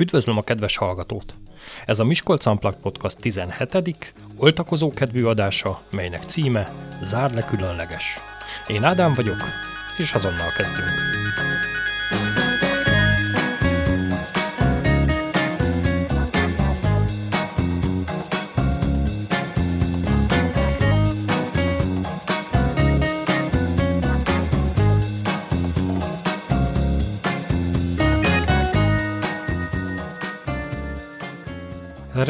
Üdvözlöm a kedves hallgatót! Ez a Miskolc Unplugged Podcast 17. oltakozó kedvű adása, melynek címe Zár le különleges. Én Ádám vagyok, és azonnal kezdünk.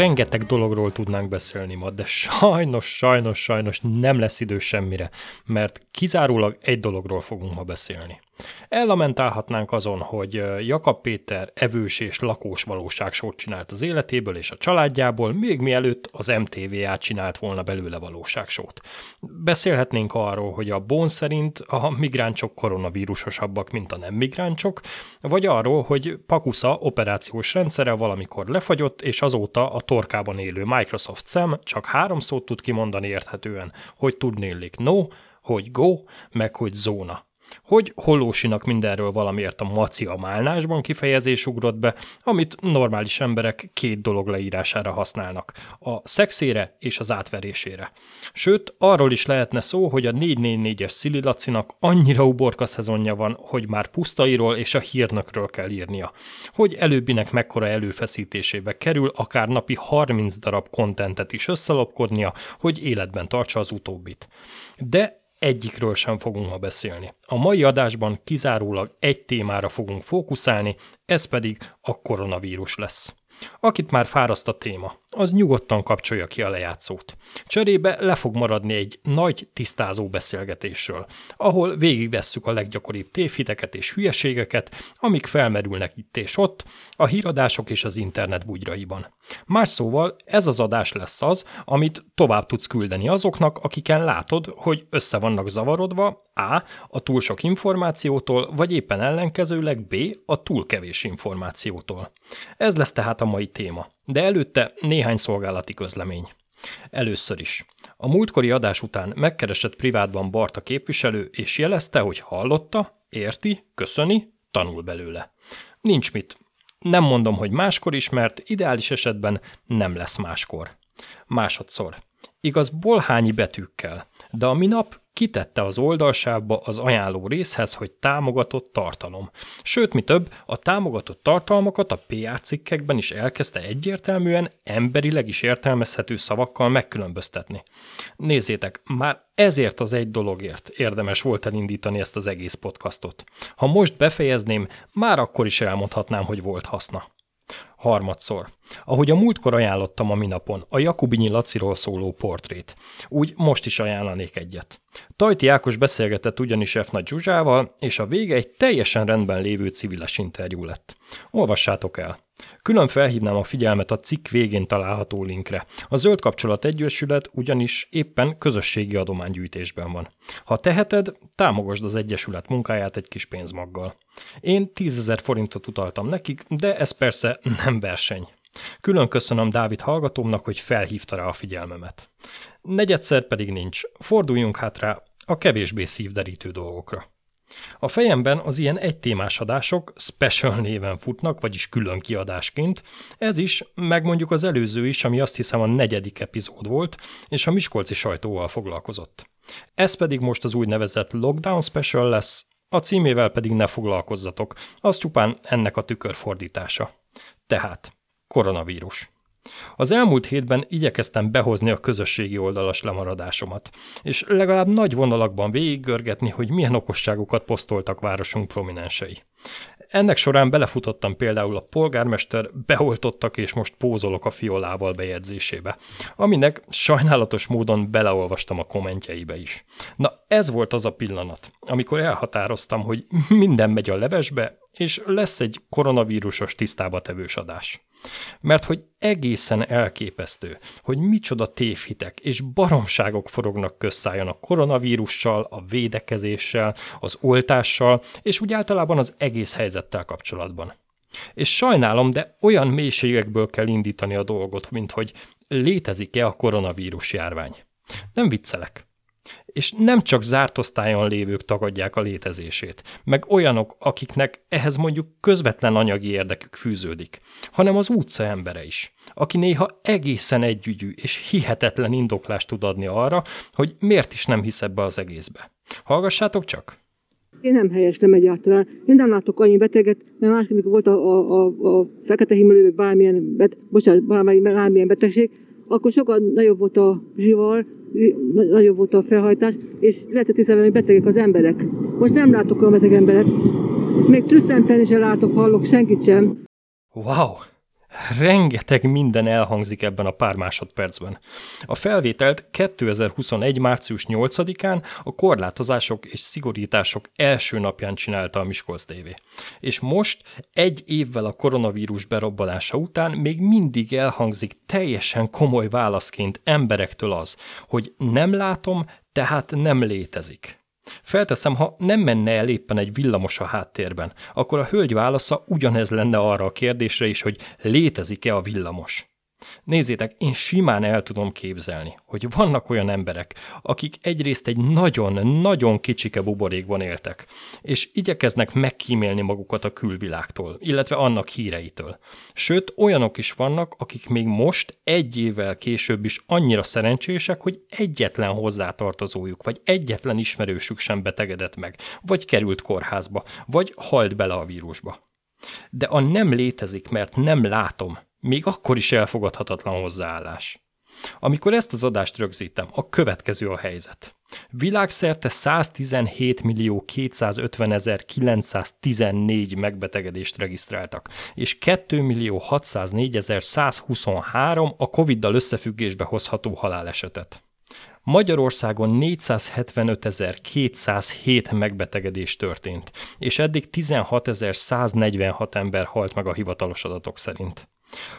Rengeteg dologról tudnánk beszélni ma, de sajnos, sajnos, sajnos nem lesz idő semmire, mert kizárólag egy dologról fogunk ma beszélni. Ellamentálhatnánk azon, hogy Jakab Péter evős és lakós valóságsót csinált az életéből és a családjából, még mielőtt az MTV csinált volna belőle valóságsót. Beszélhetnénk arról, hogy a Bon szerint a migráncsok koronavírusosabbak, mint a nem migráncsok, vagy arról, hogy Pakusza operációs rendszere valamikor lefagyott, és azóta a torkában élő Microsoft szem csak három szót tud kimondani érthetően, hogy tudnélik no, hogy go, meg hogy zóna. Hogy hollósinak mindenről valamiért a maci a málnásban kifejezés ugrott be, amit normális emberek két dolog leírására használnak, a szexére és az átverésére. Sőt, arról is lehetne szó, hogy a 444-es Szili Lacinak annyira uborka szezonja van, hogy már pusztairól és a hírnökről kell írnia. Hogy előbbinek mekkora előfeszítésébe kerül, akár napi 30 darab kontentet is összelopkodnia, hogy életben tartsa az utóbbit. De egyikről sem fogunk ma beszélni. A mai adásban kizárólag egy témára fogunk fókuszálni, ez pedig a koronavírus lesz. Akit már fáraszt a téma, az nyugodtan kapcsolja ki a lejátszót. Cserébe le fog maradni egy nagy tisztázó beszélgetésről, ahol végigvesszük a leggyakoribb tévhiteket és hülyeségeket, amik felmerülnek itt és ott, a híradások és az internet bugyraiban. Más szóval ez az adás lesz az, amit tovább tudsz küldeni azoknak, akiken látod, hogy össze vannak zavarodva, A. a túl sok információtól, vagy éppen ellenkezőleg B. a túl kevés információtól. Ez lesz tehát a mai téma. De előtte néhány szolgálati közlemény. Először is. A múltkori adás után megkeresett privátban Barta képviselő, és jelezte, hogy hallotta, érti, köszöni, tanul belőle. Nincs mit. Nem mondom, hogy máskor is, mert ideális esetben nem lesz máskor. Másodszor. Igaz bolhányi betűkkel, de a minap kitette az oldalsávba az ajánló részhez, hogy támogatott tartalom. Sőt, mi több, a támogatott tartalmakat a PR cikkekben is elkezdte egyértelműen, emberileg is értelmezhető szavakkal megkülönböztetni. Nézzétek, már ezért az egy dologért érdemes volt elindítani ezt az egész podcastot. Ha most befejezném, már akkor is elmondhatnám, hogy volt haszna. Harmadszor. Ahogy a múltkor ajánlottam a minapon, a Jakubinyi Laciról szóló portrét. Úgy most is ajánlanék egyet. Tajti Ákos beszélgetett ugyanis F. Nagy Zsuzsával, és a vége egy teljesen rendben lévő civiles interjú lett. Olvassátok el! Külön felhívnám a figyelmet a cikk végén található linkre. A Zöld Kapcsolat Egyesület ugyanis éppen közösségi adománygyűjtésben van. Ha teheted, támogasd az Egyesület munkáját egy kis pénzmaggal. Én 10 forintot utaltam nekik, de ez persze nem verseny. Külön köszönöm Dávid hallgatómnak, hogy felhívta rá a figyelmemet. Negyedszer pedig nincs. Forduljunk hát rá a kevésbé szívderítő dolgokra. A fejemben az ilyen egytémás adások special néven futnak, vagyis külön kiadásként. Ez is, meg mondjuk az előző is, ami azt hiszem a negyedik epizód volt, és a Miskolci sajtóval foglalkozott. Ez pedig most az úgynevezett Lockdown Special lesz, a címével pedig ne foglalkozzatok, az csupán ennek a tükörfordítása. Tehát, koronavírus. Az elmúlt hétben igyekeztem behozni a közösségi oldalas lemaradásomat, és legalább nagy vonalakban végiggörgetni, hogy milyen okosságokat posztoltak városunk prominensei. Ennek során belefutottam például a polgármester beoltottak és most pózolok a fiolával bejegyzésébe, aminek sajnálatos módon beleolvastam a kommentjeibe is. Na ez volt az a pillanat, amikor elhatároztam, hogy minden megy a levesbe, és lesz egy koronavírusos tisztába tevős adás. Mert hogy egészen elképesztő, hogy micsoda tévhitek és baromságok forognak közszájon a koronavírussal, a védekezéssel, az oltással, és úgy általában az egész helyzettel kapcsolatban. És sajnálom, de olyan mélységekből kell indítani a dolgot, mint hogy létezik-e a koronavírus járvány. Nem viccelek. És nem csak zárt osztályon lévők tagadják a létezését, meg olyanok, akiknek ehhez mondjuk közvetlen anyagi érdekük fűződik, hanem az utca embere is, aki néha egészen együgyű és hihetetlen indoklást tud adni arra, hogy miért is nem hisz ebbe az egészbe. Hallgassátok csak! Én nem helyes, nem egyáltalán. Én nem látok annyi beteget, mert másik, amikor volt a, a, a, a fekete himmelők bármilyen, bet, bocsánat, bármilyen, bármilyen betegség, akkor sokkal nagyobb volt a zsivar, nagyobb volt a felhajtás, és lehetett észrevenni, hogy betegek az emberek. Most nem látok olyan beteg emberet. Még trüsszenten is látok, hallok, senkit sem. Wow! Rengeteg minden elhangzik ebben a pár másodpercben. A felvételt 2021. március 8-án a korlátozások és szigorítások első napján csinálta a Miskolc TV. És most, egy évvel a koronavírus berobbanása után még mindig elhangzik teljesen komoly válaszként emberektől az, hogy nem látom, tehát nem létezik. Felteszem, ha nem menne el éppen egy villamos a háttérben, akkor a hölgy válasza ugyanez lenne arra a kérdésre is, hogy létezik-e a villamos. Nézzétek, én simán el tudom képzelni, hogy vannak olyan emberek, akik egyrészt egy nagyon-nagyon kicsike buborékban éltek, és igyekeznek megkímélni magukat a külvilágtól, illetve annak híreitől. Sőt, olyanok is vannak, akik még most, egy évvel később is annyira szerencsések, hogy egyetlen hozzátartozójuk, vagy egyetlen ismerősük sem betegedett meg, vagy került kórházba, vagy halt bele a vírusba. De a nem létezik, mert nem látom, még akkor is elfogadhatatlan hozzáállás. Amikor ezt az adást rögzítem, a következő a helyzet. Világszerte 117 millió 250 ezer 914 megbetegedést regisztráltak, és 2 millió 604 ezer 123 a Covid-dal összefüggésbe hozható halálesetet. Magyarországon 475.207 megbetegedés történt, és eddig 16.146 ember halt meg a hivatalos adatok szerint.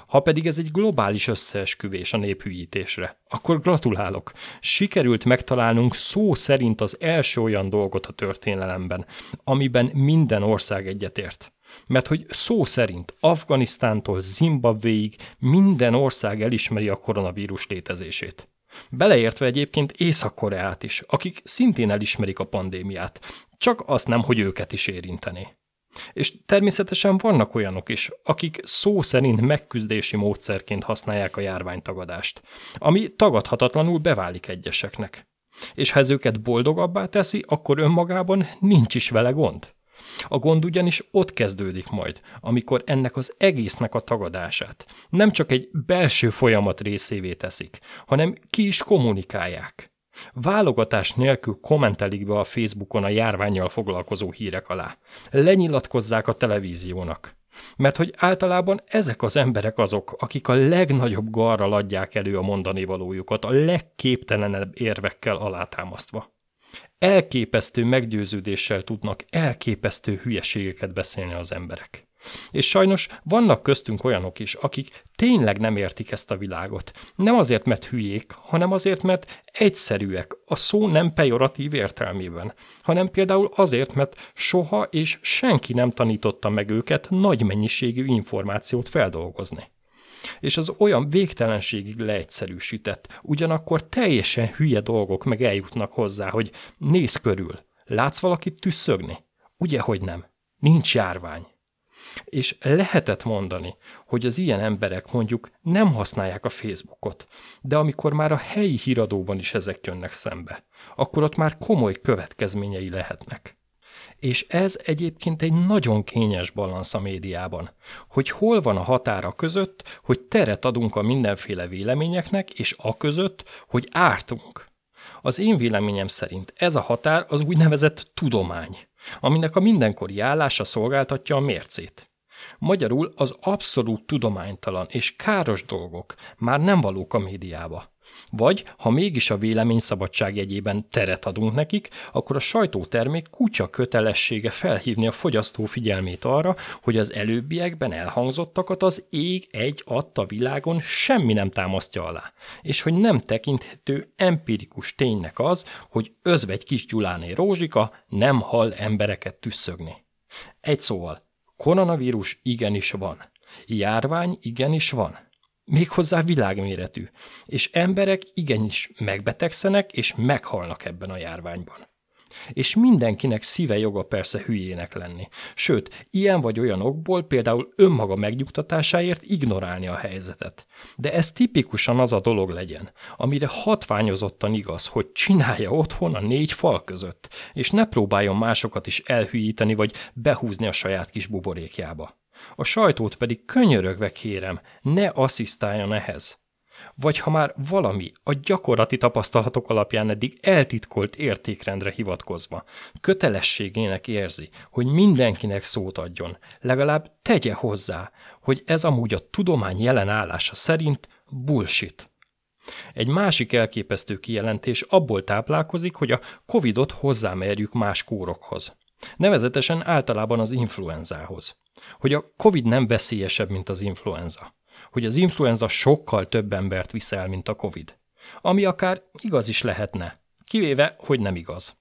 Ha pedig ez egy globális összeesküvés a néphűítésre, akkor gratulálok. Sikerült megtalálnunk szó szerint az első olyan dolgot a történelemben, amiben minden ország egyetért. Mert hogy szó szerint Afganisztántól Zimbabvéig minden ország elismeri a koronavírus létezését. Beleértve egyébként Észak-Koreát is, akik szintén elismerik a pandémiát, csak azt nem, hogy őket is érinteni. És természetesen vannak olyanok is, akik szó szerint megküzdési módszerként használják a járványtagadást, ami tagadhatatlanul beválik egyeseknek. És ha ez őket boldogabbá teszi, akkor önmagában nincs is vele gond. A gond ugyanis ott kezdődik majd, amikor ennek az egésznek a tagadását nem csak egy belső folyamat részévé teszik, hanem ki is kommunikálják. Válogatás nélkül kommentelik be a Facebookon a járványjal foglalkozó hírek alá. Lenyilatkozzák a televíziónak. Mert hogy általában ezek az emberek azok, akik a legnagyobb garral adják elő a mondani valójukat, a legképtelenebb érvekkel alátámasztva. Elképesztő meggyőződéssel tudnak elképesztő hülyeségeket beszélni az emberek. És sajnos vannak köztünk olyanok is, akik tényleg nem értik ezt a világot. Nem azért, mert hülyék, hanem azért, mert egyszerűek, a szó nem pejoratív értelmében, hanem például azért, mert soha és senki nem tanította meg őket nagy mennyiségű információt feldolgozni és az olyan végtelenségig leegyszerűsített, ugyanakkor teljesen hülye dolgok meg eljutnak hozzá, hogy néz körül, látsz valakit tüsszögni? Ugye, hogy nem? Nincs járvány. És lehetett mondani, hogy az ilyen emberek mondjuk nem használják a Facebookot, de amikor már a helyi híradóban is ezek jönnek szembe, akkor ott már komoly következményei lehetnek. És ez egyébként egy nagyon kényes balansz a médiában, hogy hol van a határa között, hogy teret adunk a mindenféle véleményeknek, és a között, hogy ártunk. Az én véleményem szerint ez a határ az úgynevezett tudomány aminek a mindenkori állása szolgáltatja a mércét. Magyarul az abszolút tudománytalan és káros dolgok már nem valók a médiába. Vagy, ha mégis a véleményszabadság jegyében teret adunk nekik, akkor a sajtótermék kutya kötelessége felhívni a fogyasztó figyelmét arra, hogy az előbbiekben elhangzottakat az ég egy adta világon semmi nem támasztja alá, és hogy nem tekinthető empirikus ténynek az, hogy özvegy kis Gyuláné Rózsika nem hall embereket tüsszögni. Egy szóval, koronavírus igenis van. Járvány igenis van méghozzá világméretű, és emberek igenis megbetegszenek és meghalnak ebben a járványban. És mindenkinek szíve joga persze hülyének lenni. Sőt, ilyen vagy olyan okból például önmaga megnyugtatásáért ignorálni a helyzetet. De ez tipikusan az a dolog legyen, amire hatványozottan igaz, hogy csinálja otthon a négy fal között, és ne próbáljon másokat is elhűíteni vagy behúzni a saját kis buborékjába. A sajtót pedig könyörögve kérem, ne asszisztáljon ehhez. Vagy ha már valami a gyakorlati tapasztalatok alapján eddig eltitkolt értékrendre hivatkozva, kötelességének érzi, hogy mindenkinek szót adjon, legalább tegye hozzá, hogy ez amúgy a tudomány jelen állása szerint bullshit. Egy másik elképesztő kijelentés abból táplálkozik, hogy a Covidot hozzámerjük más kórokhoz. Nevezetesen általában az influenzához. Hogy a Covid nem veszélyesebb, mint az influenza hogy az influenza sokkal több embert viszel, mint a COVID. Ami akár igaz is lehetne, kivéve, hogy nem igaz.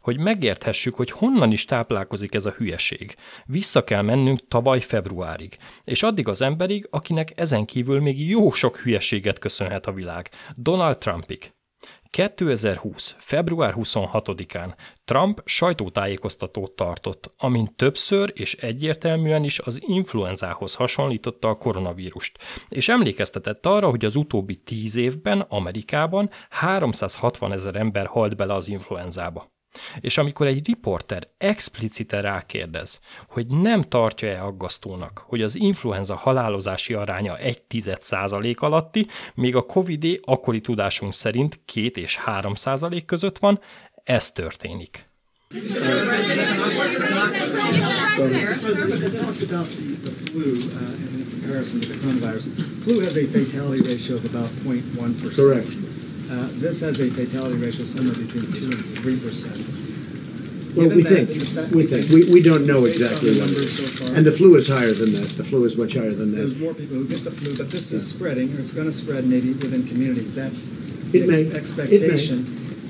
Hogy megérthessük, hogy honnan is táplálkozik ez a hülyeség, vissza kell mennünk tavaly februárig, és addig az emberig, akinek ezen kívül még jó sok hülyeséget köszönhet a világ, Donald Trumpig. 2020. február 26-án Trump sajtótájékoztatót tartott, amint többször és egyértelműen is az influenzához hasonlította a koronavírust, és emlékeztetett arra, hogy az utóbbi tíz évben Amerikában 360 ezer ember halt bele az influenzába. És amikor egy riporter explicite rákérdez, hogy nem tartja-e aggasztónak, hogy az influenza halálozási aránya 1 százalék alatti, még a covid akkori tudásunk szerint 2 és 3 százalék között van, ez történik. Flu has a fatality ratio of about 0.1%. Correct. Uh, this has a fatality ratio somewhere between 2 and 3 percent. Well, we think, we think, we, we don't know exactly what it is. So and the flu is higher than that. The flu is much higher than that. There's more people who get the flu, but this is spreading, or it's going to spread maybe within communities. That's it may. expectation.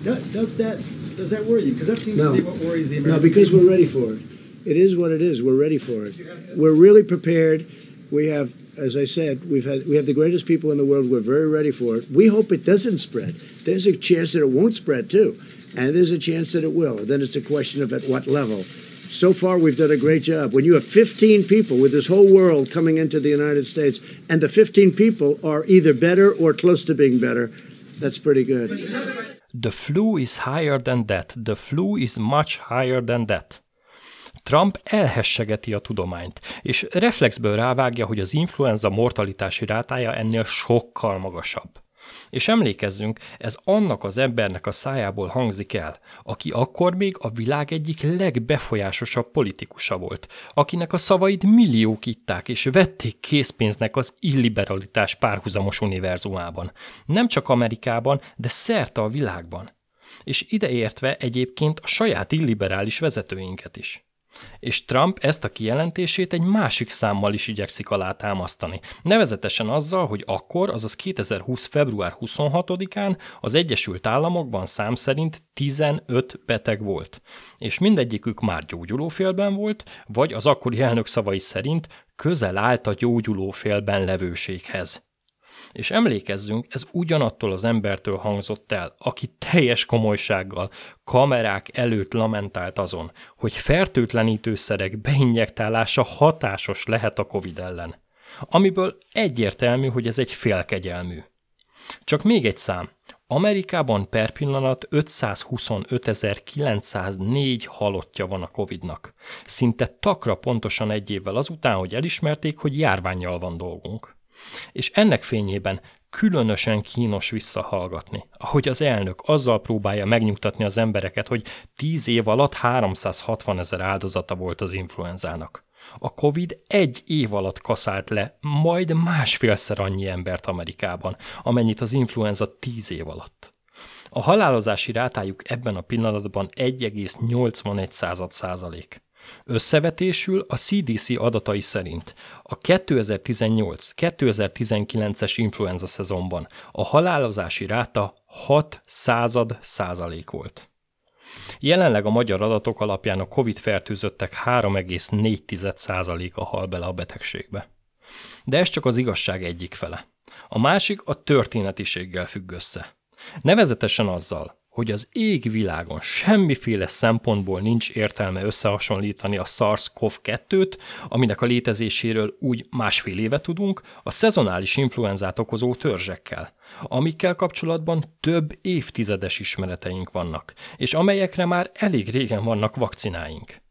It may. Does that does that worry you? Because that seems no. to be what worries the American No, because people. we're ready for it. It is what it is. We're ready for it. We're really prepared. We have as I said, we've had we have the greatest people in the world. We're very ready for it. We hope it doesn't spread. There's a chance that it won't spread too, and there's a chance that it will. then it's a question of at what level. So far, we've done a great job. When you have 15 people with this whole world coming into the United States, and the 15 people are either better or close to being better, that's pretty good. The flu is higher than that. The flu is much higher than that. Trump elhessegeti a tudományt, és reflexből rávágja, hogy az influenza mortalitási rátája ennél sokkal magasabb. És emlékezzünk, ez annak az embernek a szájából hangzik el, aki akkor még a világ egyik legbefolyásosabb politikusa volt, akinek a szavaid milliók itták és vették készpénznek az illiberalitás párhuzamos univerzumában. Nem csak Amerikában, de szerte a világban. És ideértve egyébként a saját illiberális vezetőinket is. És Trump ezt a kijelentését egy másik számmal is igyekszik alátámasztani. Nevezetesen azzal, hogy akkor, azaz 2020. február 26-án az Egyesült Államokban szám szerint 15 beteg volt. És mindegyikük már gyógyulófélben volt, vagy az akkori elnök szavai szerint közel állt a gyógyulófélben levőséghez. És emlékezzünk, ez ugyanattól az embertől hangzott el, aki teljes komolysággal kamerák előtt lamentált azon, hogy fertőtlenítőszerek beinjektálása hatásos lehet a COVID ellen. Amiből egyértelmű, hogy ez egy félkegyelmű. Csak még egy szám. Amerikában per pillanat 525.904 halottja van a Covid-nak. Szinte takra pontosan egy évvel azután, hogy elismerték, hogy járványjal van dolgunk. És ennek fényében különösen kínos visszahallgatni, ahogy az elnök azzal próbálja megnyugtatni az embereket, hogy 10 év alatt 360 ezer áldozata volt az influenzának. A Covid egy év alatt kaszált le majd másfélszer annyi embert Amerikában, amennyit az influenza 10 év alatt. A halálozási rátájuk ebben a pillanatban 1,81 százalék. Összevetésül a CDC adatai szerint a 2018-2019-es influenza szezonban a halálozási ráta 6 század százalék volt. Jelenleg a magyar adatok alapján a COVID fertőzöttek 3,4%-a hal bele a betegségbe. De ez csak az igazság egyik fele. A másik a történetiséggel függ össze. Nevezetesen azzal, hogy az égvilágon semmiféle szempontból nincs értelme összehasonlítani a SARS-CoV-2-t, aminek a létezéséről úgy másfél éve tudunk, a szezonális influenzát okozó törzsekkel, amikkel kapcsolatban több évtizedes ismereteink vannak, és amelyekre már elég régen vannak vakcináink.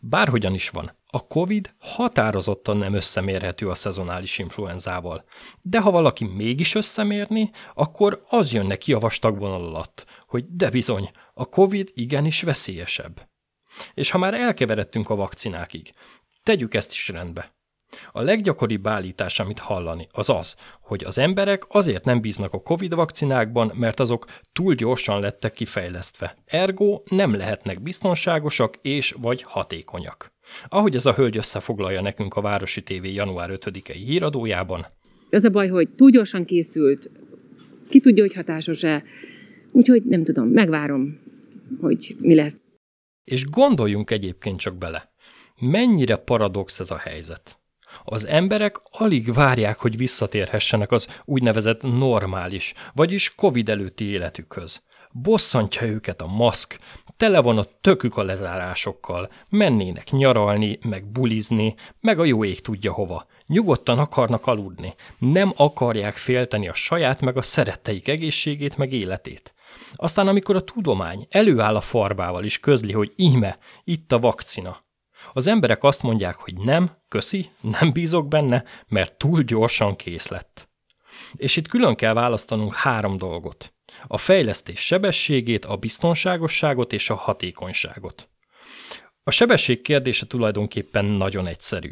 Bárhogyan is van, a COVID határozottan nem összemérhető a szezonális influenzával. De ha valaki mégis összemérni, akkor az jön neki a vastag vonal alatt, hogy de bizony, a COVID igenis veszélyesebb. És ha már elkeveredtünk a vakcinákig, tegyük ezt is rendbe. A leggyakoribb állítás, amit hallani, az az, hogy az emberek azért nem bíznak a COVID vakcinákban, mert azok túl gyorsan lettek kifejlesztve. Ergo nem lehetnek biztonságosak és vagy hatékonyak. Ahogy ez a hölgy összefoglalja nekünk a Városi TV január 5-i híradójában. Az a baj, hogy túl gyorsan készült, ki tudja, hogy hatásos-e, úgyhogy nem tudom, megvárom, hogy mi lesz. És gondoljunk egyébként csak bele, mennyire paradox ez a helyzet. Az emberek alig várják, hogy visszatérhessenek az úgynevezett normális, vagyis Covid előtti életükhöz. Bosszantja őket a maszk, tele van a tökük a lezárásokkal, mennének nyaralni, meg bulizni, meg a jó ég tudja hova. Nyugodtan akarnak aludni, nem akarják félteni a saját meg a szeretteik egészségét meg életét. Aztán amikor a tudomány előáll a farbával is közli, hogy íme, itt a vakcina, az emberek azt mondják, hogy nem, köszi, nem bízok benne, mert túl gyorsan kész lett. És itt külön kell választanunk három dolgot. A fejlesztés sebességét, a biztonságosságot és a hatékonyságot. A sebesség kérdése tulajdonképpen nagyon egyszerű.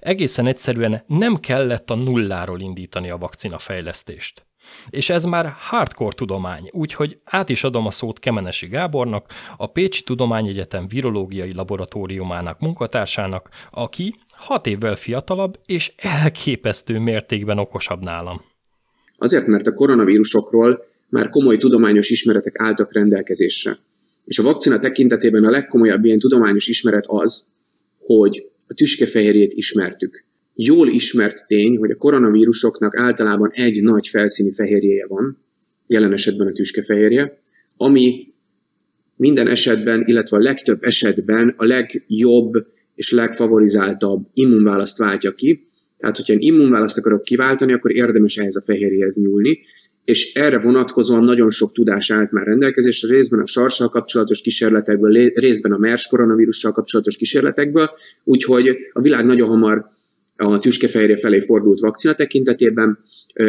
Egészen egyszerűen nem kellett a nulláról indítani a vakcina fejlesztést. És ez már hardcore tudomány, úgyhogy át is adom a szót Kemenesi Gábornak, a Pécsi Tudományegyetem Virológiai Laboratóriumának munkatársának, aki hat évvel fiatalabb és elképesztő mértékben okosabb nálam. Azért, mert a koronavírusokról már komoly tudományos ismeretek álltak rendelkezésre. És a vakcina tekintetében a legkomolyabb ilyen tudományos ismeret az, hogy a tüskefehérjét ismertük jól ismert tény, hogy a koronavírusoknak általában egy nagy felszíni fehérjéje van, jelen esetben a tüskefehérje, ami minden esetben, illetve a legtöbb esetben a legjobb és legfavorizáltabb immunválaszt váltja ki. Tehát, hogyha én immunválaszt akarok kiváltani, akkor érdemes ehhez a fehérjéhez nyúlni, és erre vonatkozóan nagyon sok tudás állt már rendelkezésre, részben a sarssal kapcsolatos kísérletekből, részben a MERS koronavírussal kapcsolatos kísérletekből, úgyhogy a világ nagyon hamar a tüskefehérje felé fordult vakcina tekintetében.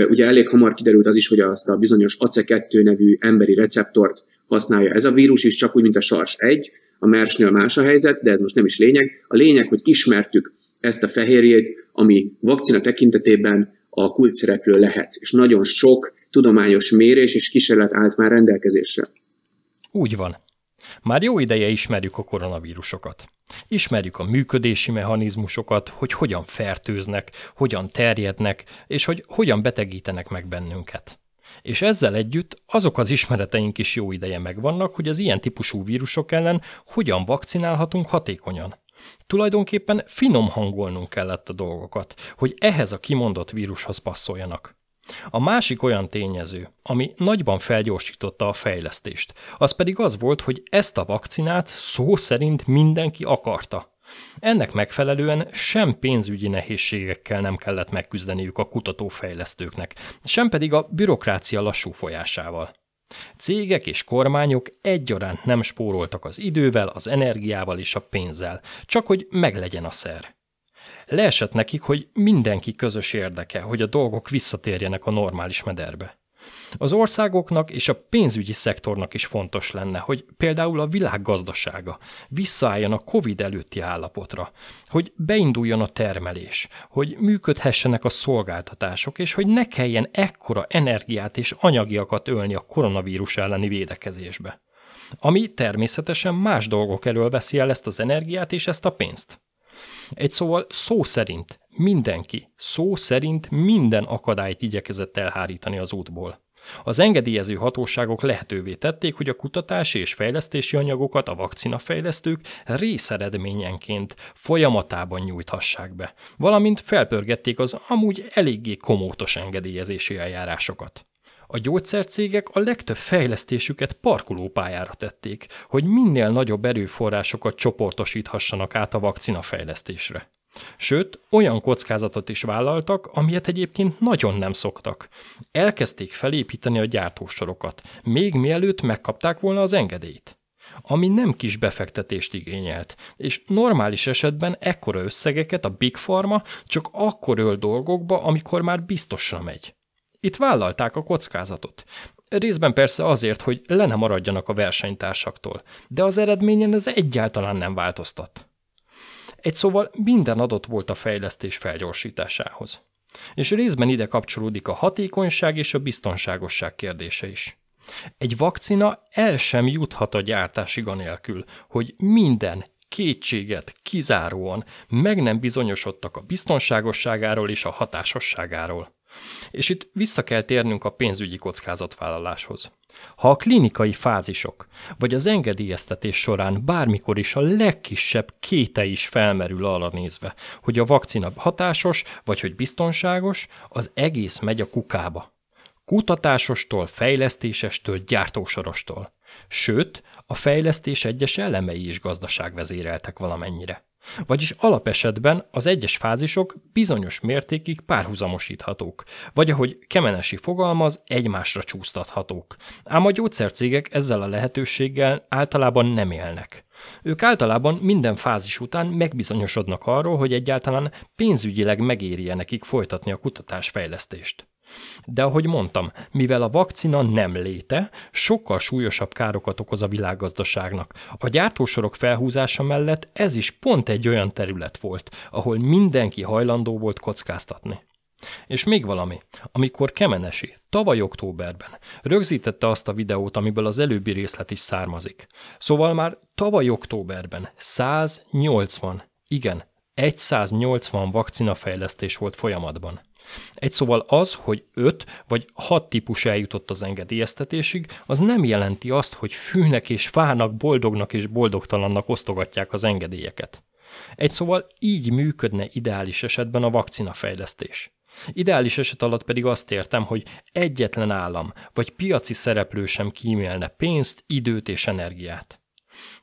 Ugye elég hamar kiderült az is, hogy azt a bizonyos AC2 nevű emberi receptort használja ez a vírus is, csak úgy, mint a SARS 1, a MERS-nél más a helyzet, de ez most nem is lényeg. A lényeg, hogy ismertük ezt a fehérjét, ami vakcina tekintetében a kulcszereplő lehet, és nagyon sok tudományos mérés és kísérlet állt már rendelkezésre. Úgy van. Már jó ideje ismerjük a koronavírusokat. Ismerjük a működési mechanizmusokat, hogy hogyan fertőznek, hogyan terjednek, és hogy hogyan betegítenek meg bennünket. És ezzel együtt azok az ismereteink is jó ideje megvannak, hogy az ilyen típusú vírusok ellen hogyan vakcinálhatunk hatékonyan. Tulajdonképpen finom hangolnunk kellett a dolgokat, hogy ehhez a kimondott vírushoz passzoljanak. A másik olyan tényező, ami nagyban felgyorsította a fejlesztést, az pedig az volt, hogy ezt a vakcinát szó szerint mindenki akarta. Ennek megfelelően sem pénzügyi nehézségekkel nem kellett megküzdeniük a kutatófejlesztőknek, sem pedig a bürokrácia lassú folyásával. Cégek és kormányok egyaránt nem spóroltak az idővel, az energiával és a pénzzel, csak hogy meglegyen a szer. Leesett nekik, hogy mindenki közös érdeke, hogy a dolgok visszatérjenek a normális mederbe. Az országoknak és a pénzügyi szektornak is fontos lenne, hogy például a világ gazdasága visszaálljon a COVID előtti állapotra, hogy beinduljon a termelés, hogy működhessenek a szolgáltatások, és hogy ne kelljen ekkora energiát és anyagiakat ölni a koronavírus elleni védekezésbe. Ami természetesen más dolgok elől veszi el ezt az energiát és ezt a pénzt. Egy szóval szó szerint mindenki, szó szerint minden akadályt igyekezett elhárítani az útból. Az engedélyező hatóságok lehetővé tették, hogy a kutatási és fejlesztési anyagokat a vakcinafejlesztők részeredményenként folyamatában nyújthassák be, valamint felpörgették az amúgy eléggé komótos engedélyezési eljárásokat. A gyógyszercégek a legtöbb fejlesztésüket parkolópályára tették, hogy minél nagyobb erőforrásokat csoportosíthassanak át a vakcinafejlesztésre. Sőt, olyan kockázatot is vállaltak, amilyet egyébként nagyon nem szoktak. Elkezdték felépíteni a gyártósorokat, még mielőtt megkapták volna az engedélyt ami nem kis befektetést igényelt, és normális esetben ekkora összegeket a Big Pharma csak akkor öl dolgokba, amikor már biztosra megy. Itt vállalták a kockázatot. Részben persze azért, hogy le ne maradjanak a versenytársaktól, de az eredményen ez egyáltalán nem változtat. Egy szóval minden adott volt a fejlesztés felgyorsításához. És részben ide kapcsolódik a hatékonyság és a biztonságosság kérdése is. Egy vakcina el sem juthat a gyártásig anélkül, hogy minden kétséget kizáróan meg nem bizonyosodtak a biztonságosságáról és a hatásosságáról. És itt vissza kell térnünk a pénzügyi kockázatvállaláshoz. Ha a klinikai fázisok vagy az engedélyeztetés során bármikor is a legkisebb kéte is felmerül arra nézve, hogy a vakcina hatásos vagy hogy biztonságos, az egész megy a kukába. Kutatásostól, fejlesztésestől, gyártósorostól. Sőt, a fejlesztés egyes elemei is gazdaságvezéreltek valamennyire. Vagyis alapesetben az egyes fázisok bizonyos mértékig párhuzamosíthatók, vagy ahogy Kemenesi fogalmaz, egymásra csúsztathatók. Ám a gyógyszercégek ezzel a lehetőséggel általában nem élnek. Ők általában minden fázis után megbizonyosodnak arról, hogy egyáltalán pénzügyileg megéri-e nekik folytatni a kutatásfejlesztést. De ahogy mondtam, mivel a vakcina nem léte, sokkal súlyosabb károkat okoz a világgazdaságnak. A gyártósorok felhúzása mellett ez is pont egy olyan terület volt, ahol mindenki hajlandó volt kockáztatni. És még valami, amikor Kemenesi tavaly októberben rögzítette azt a videót, amiből az előbbi részlet is származik. Szóval már tavaly októberben 180, igen, 180 vakcinafejlesztés volt folyamatban. Egy szóval az, hogy öt vagy hat típus eljutott az engedélyeztetésig, az nem jelenti azt, hogy fűnek és fának, boldognak és boldogtalannak osztogatják az engedélyeket. Egy szóval így működne ideális esetben a vakcinafejlesztés. Ideális eset alatt pedig azt értem, hogy egyetlen állam vagy piaci szereplő sem kímélne pénzt, időt és energiát.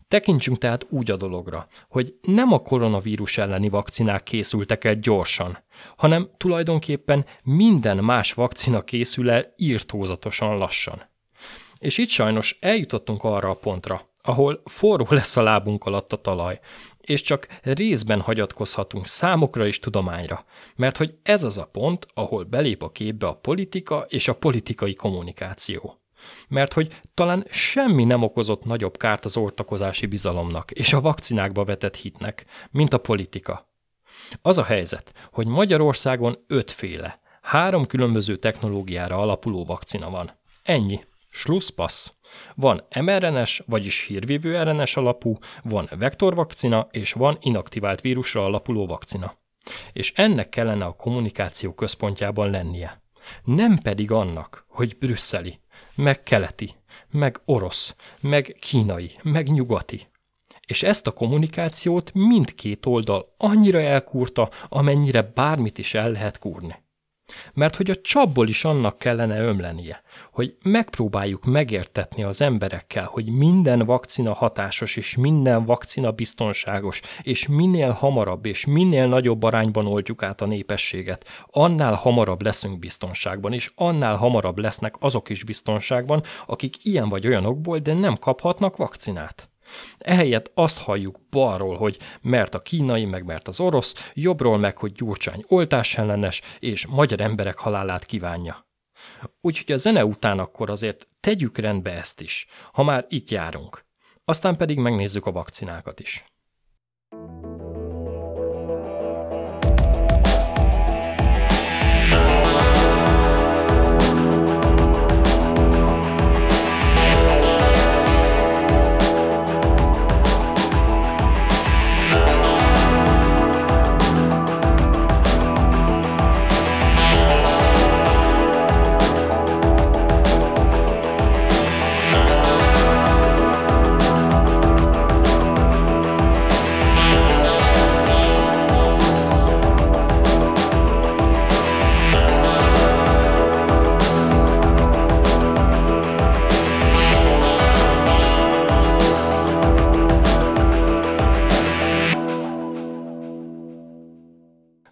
Tekintsünk tehát úgy a dologra, hogy nem a koronavírus elleni vakcinák készültek el gyorsan, hanem tulajdonképpen minden más vakcina készül el írtózatosan lassan. És itt sajnos eljutottunk arra a pontra, ahol forró lesz a lábunk alatt a talaj, és csak részben hagyatkozhatunk számokra és tudományra, mert hogy ez az a pont, ahol belép a képbe a politika és a politikai kommunikáció mert hogy talán semmi nem okozott nagyobb kárt az oltakozási bizalomnak és a vakcinákba vetett hitnek, mint a politika. Az a helyzet, hogy Magyarországon ötféle, három különböző technológiára alapuló vakcina van. Ennyi. Schlusspassz. Van mRNS, vagyis hírvívő RNS alapú, van vektorvakcina, és van inaktivált vírusra alapuló vakcina. És ennek kellene a kommunikáció központjában lennie. Nem pedig annak, hogy brüsszeli, meg keleti, meg orosz, meg kínai, meg nyugati. És ezt a kommunikációt mindkét oldal annyira elkúrta, amennyire bármit is el lehet kúrni. Mert hogy a csapból is annak kellene ömlenie, hogy megpróbáljuk megértetni az emberekkel, hogy minden vakcina hatásos, és minden vakcina biztonságos, és minél hamarabb és minél nagyobb arányban oldjuk át a népességet, annál hamarabb leszünk biztonságban, és annál hamarabb lesznek azok is biztonságban, akik ilyen vagy olyanokból, de nem kaphatnak vakcinát. Ehelyett azt halljuk balról, hogy mert a kínai, meg mert az orosz, jobbról meg, hogy Gyurcsány oltásellenes, és magyar emberek halálát kívánja. Úgyhogy a zene után akkor azért tegyük rendbe ezt is, ha már itt járunk. Aztán pedig megnézzük a vakcinákat is.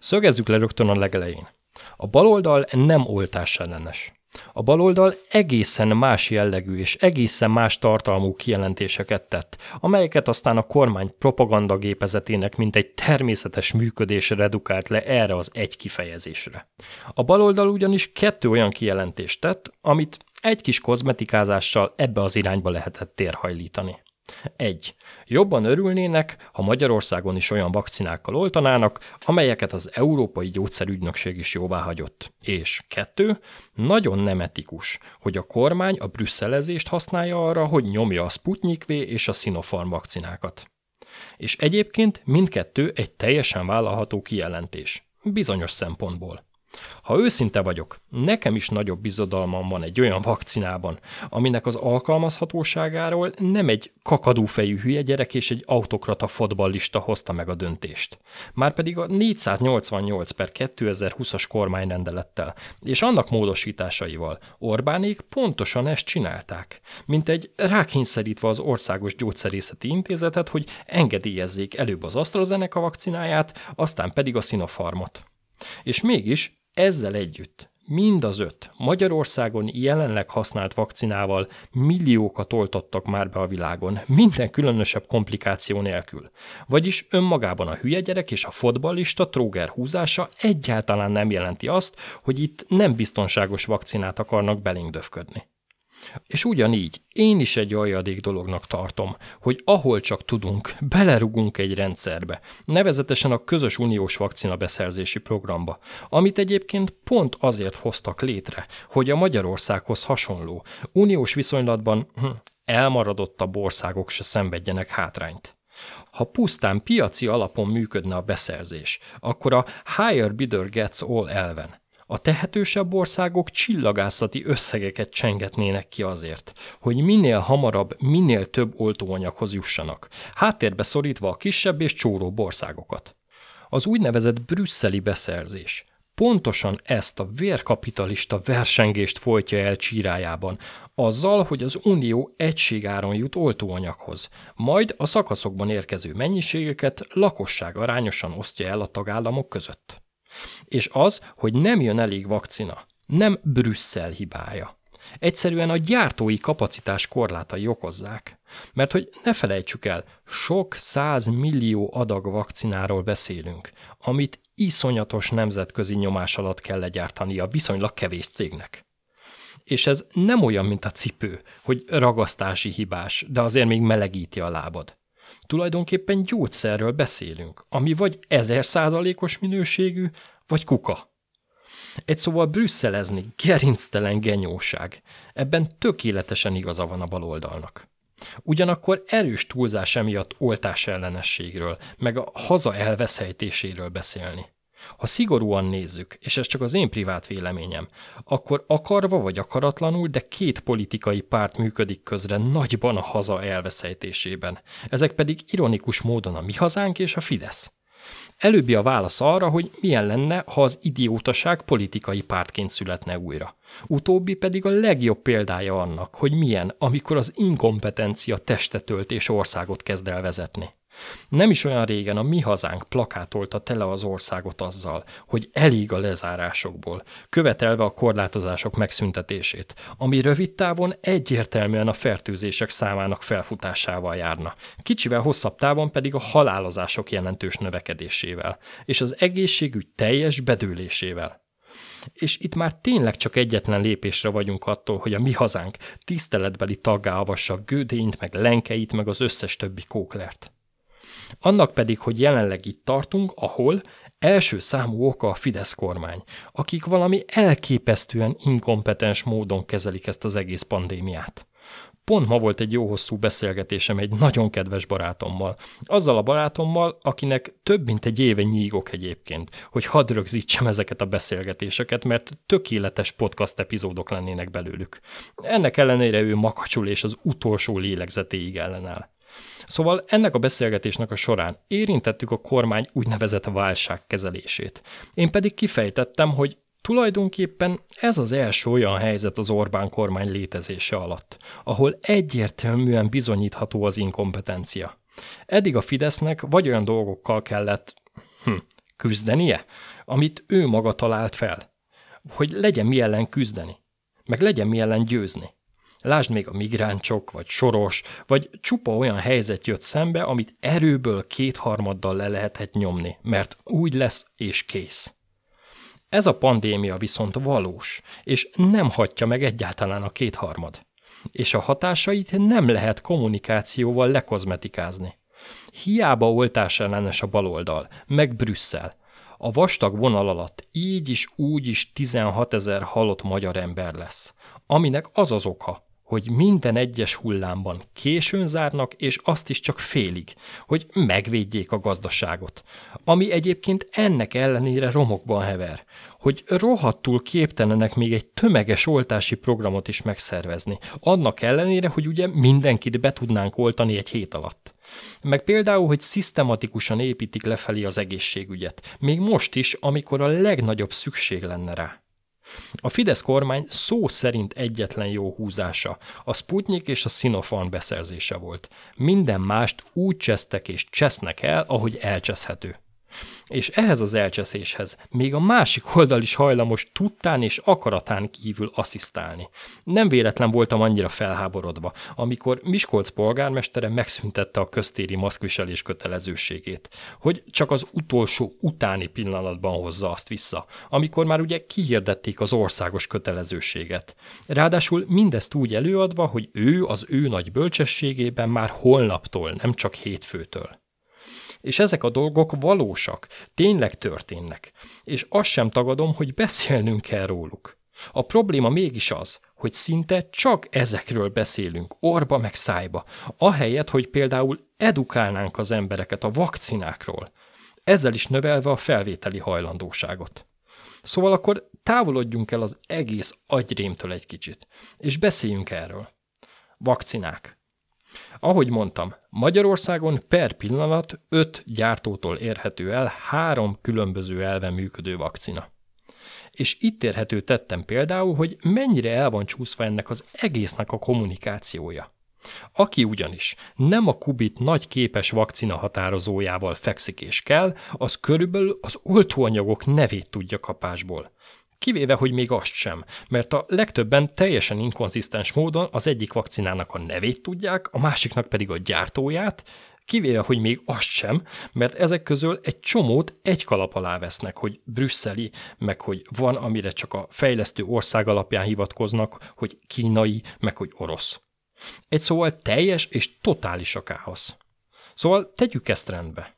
Szögezzük le rögtön a legelején. A baloldal nem oltás ellenes. A baloldal egészen más jellegű és egészen más tartalmú kijelentéseket tett, amelyeket aztán a kormány propagandagépezetének mint egy természetes működés redukált le erre az egy kifejezésre. A baloldal ugyanis kettő olyan kijelentést tett, amit egy kis kozmetikázással ebbe az irányba lehetett térhajlítani. Egy. Jobban örülnének, ha Magyarországon is olyan vakcinákkal oltanának, amelyeket az Európai Gyógyszerügynökség is jóvá hagyott. És kettő. Nagyon nem etikus, hogy a kormány a brüsszelezést használja arra, hogy nyomja a Sputnik V és a Sinopharm vakcinákat. És egyébként mindkettő egy teljesen vállalható kijelentés. Bizonyos szempontból. Ha őszinte vagyok, nekem is nagyobb bizodalmam van egy olyan vakcinában, aminek az alkalmazhatóságáról nem egy kakadúfejű hülye gyerek és egy autokrata fotballista hozta meg a döntést. Márpedig a 488 per 2020-as kormányrendelettel és annak módosításaival Orbánék pontosan ezt csinálták, mint egy rákényszerítve az Országos Gyógyszerészeti Intézetet, hogy engedélyezzék előbb az AstraZeneca vakcináját, aztán pedig a Sinopharmot. És mégis ezzel együtt mind az öt Magyarországon jelenleg használt vakcinával milliókat oltottak már be a világon, minden különösebb komplikáció nélkül. Vagyis önmagában a hülye gyerek és a fotballista tróger húzása egyáltalán nem jelenti azt, hogy itt nem biztonságos vakcinát akarnak belénk döfködni. És ugyanígy én is egy aljadék dolognak tartom, hogy ahol csak tudunk, belerugunk egy rendszerbe, nevezetesen a közös uniós vakcina beszerzési programba, amit egyébként pont azért hoztak létre, hogy a Magyarországhoz hasonló, uniós viszonylatban hm, elmaradottabb országok se szenvedjenek hátrányt. Ha pusztán piaci alapon működne a beszerzés, akkor a higher bidder gets all elven, a tehetősebb országok csillagászati összegeket csengetnének ki azért, hogy minél hamarabb, minél több oltóanyaghoz jussanak, háttérbe szorítva a kisebb és csóróbb országokat. Az úgynevezett brüsszeli beszerzés pontosan ezt a vérkapitalista versengést folytja el csírájában, azzal, hogy az Unió egységáron jut oltóanyaghoz, majd a szakaszokban érkező mennyiségeket lakosság arányosan osztja el a tagállamok között. És az, hogy nem jön elég vakcina, nem Brüsszel hibája. Egyszerűen a gyártói kapacitás korlátai okozzák. Mert hogy ne felejtsük el, sok millió adag vakcináról beszélünk, amit iszonyatos nemzetközi nyomás alatt kell legyártani a viszonylag kevés cégnek. És ez nem olyan, mint a cipő, hogy ragasztási hibás, de azért még melegíti a lábad. Tulajdonképpen gyógyszerről beszélünk, ami vagy ezer százalékos minőségű, vagy kuka. Egy szóval brüsszelezni gerinctelen genyóság. Ebben tökéletesen igaza van a baloldalnak. Ugyanakkor erős túlzás emiatt oltás ellenességről, meg a haza elveszejtéséről beszélni. Ha szigorúan nézzük, és ez csak az én privát véleményem, akkor akarva vagy akaratlanul, de két politikai párt működik közre nagyban a haza elveszejtésében. Ezek pedig ironikus módon a mi hazánk és a Fidesz. Előbbi a válasz arra, hogy milyen lenne, ha az idiótaság politikai pártként születne újra. Utóbbi pedig a legjobb példája annak, hogy milyen, amikor az inkompetencia testetölt és országot kezd el vezetni. Nem is olyan régen a mi hazánk plakátolta tele az országot azzal, hogy elég a lezárásokból, követelve a korlátozások megszüntetését, ami rövid távon egyértelműen a fertőzések számának felfutásával járna, kicsivel hosszabb távon pedig a halálozások jelentős növekedésével, és az egészségügy teljes bedőlésével. És itt már tényleg csak egyetlen lépésre vagyunk attól, hogy a mi hazánk tiszteletbeli taggá avassa Gödényt, meg Lenkeit, meg az összes többi kóklert. Annak pedig, hogy jelenleg itt tartunk, ahol első számú oka a Fidesz kormány, akik valami elképesztően inkompetens módon kezelik ezt az egész pandémiát. Pont ma volt egy jó hosszú beszélgetésem egy nagyon kedves barátommal. Azzal a barátommal, akinek több mint egy éve nyígok egyébként, hogy hadd rögzítsem ezeket a beszélgetéseket, mert tökéletes podcast epizódok lennének belőlük. Ennek ellenére ő makacsul és az utolsó lélegzetéig ellenáll. Szóval ennek a beszélgetésnek a során érintettük a kormány úgynevezett válságkezelését. Én pedig kifejtettem, hogy Tulajdonképpen ez az első olyan helyzet az Orbán kormány létezése alatt, ahol egyértelműen bizonyítható az inkompetencia. Eddig a Fidesznek vagy olyan dolgokkal kellett hm, Küzdenie? Amit ő maga talált fel. Hogy legyen mi ellen küzdeni. Meg legyen mi ellen győzni. Lásd még a migráncsok, vagy soros, vagy csupa olyan helyzet jött szembe, amit erőből kétharmaddal le lehetett nyomni, mert úgy lesz és kész. Ez a pandémia viszont valós, és nem hagyja meg egyáltalán a kétharmad. És a hatásait nem lehet kommunikációval lekozmetikázni. Hiába oltás ellenes a baloldal, meg Brüsszel. A vastag vonal alatt így is úgy is 16 ezer halott magyar ember lesz, aminek az az oka, hogy minden egyes hullámban későn zárnak, és azt is csak félig, hogy megvédjék a gazdaságot, ami egyébként ennek ellenére romokban hever, hogy rohadtul képtelenek még egy tömeges oltási programot is megszervezni, annak ellenére, hogy ugye mindenkit be tudnánk oltani egy hét alatt. Meg például, hogy szisztematikusan építik lefelé az egészségügyet, még most is, amikor a legnagyobb szükség lenne rá. A Fidesz kormány szó szerint egyetlen jó húzása a Sputnik és a Sinopharm beszerzése volt. Minden mást úgy csesztek és csesznek el, ahogy elcseszhető. És ehhez az elcseszéshez még a másik oldal is hajlamos tudtán és akaratán kívül asszisztálni. Nem véletlen voltam annyira felháborodva, amikor Miskolc polgármestere megszüntette a köztéri maszkviselés kötelezőségét, hogy csak az utolsó utáni pillanatban hozza azt vissza, amikor már ugye kihirdették az országos kötelezőséget. Ráadásul mindezt úgy előadva, hogy ő az ő nagy bölcsességében már holnaptól, nem csak hétfőtől. És ezek a dolgok valósak, tényleg történnek. És azt sem tagadom, hogy beszélnünk kell róluk. A probléma mégis az, hogy szinte csak ezekről beszélünk, orba meg szájba, ahelyett, hogy például edukálnánk az embereket a vakcinákról, ezzel is növelve a felvételi hajlandóságot. Szóval akkor távolodjunk el az egész agyrémtől egy kicsit, és beszéljünk erről. Vakcinák. Ahogy mondtam, Magyarországon per pillanat 5 gyártótól érhető el három különböző elven működő vakcina. És itt érhető tettem például, hogy mennyire el van csúszva ennek az egésznek a kommunikációja. Aki ugyanis nem a kubit nagy képes vakcina határozójával fekszik és kell, az körülbelül az oltóanyagok nevét tudja kapásból. Kivéve, hogy még azt sem, mert a legtöbben teljesen inkonzisztens módon az egyik vakcinának a nevét tudják, a másiknak pedig a gyártóját, kivéve, hogy még azt sem, mert ezek közül egy csomót egy kalap alá vesznek, hogy brüsszeli, meg hogy van, amire csak a fejlesztő ország alapján hivatkoznak, hogy kínai, meg hogy orosz. Egy szóval teljes és totális a káosz. Szóval tegyük ezt rendbe.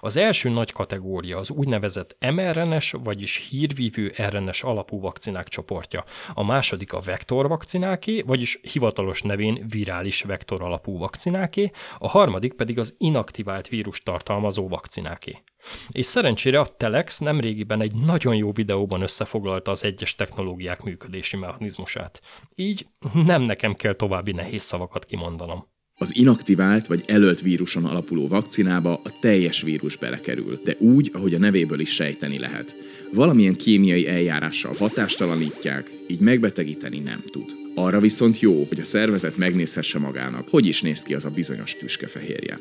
Az első nagy kategória az úgynevezett mRNS, vagyis hírvívő RNS alapú vakcinák csoportja. A második a vektorvakcináké, vagyis hivatalos nevén virális vektor alapú vakcináké, a harmadik pedig az inaktivált vírus tartalmazó vakcináké. És szerencsére a Telex nemrégiben egy nagyon jó videóban összefoglalta az egyes technológiák működési mechanizmusát. Így nem nekem kell további nehéz szavakat kimondanom. Az inaktivált vagy elölt víruson alapuló vakcinába a teljes vírus belekerül, de úgy, ahogy a nevéből is sejteni lehet. Valamilyen kémiai eljárással hatástalanítják, így megbetegíteni nem tud. Arra viszont jó, hogy a szervezet megnézhesse magának, hogy is néz ki az a bizonyos tüskefehérje.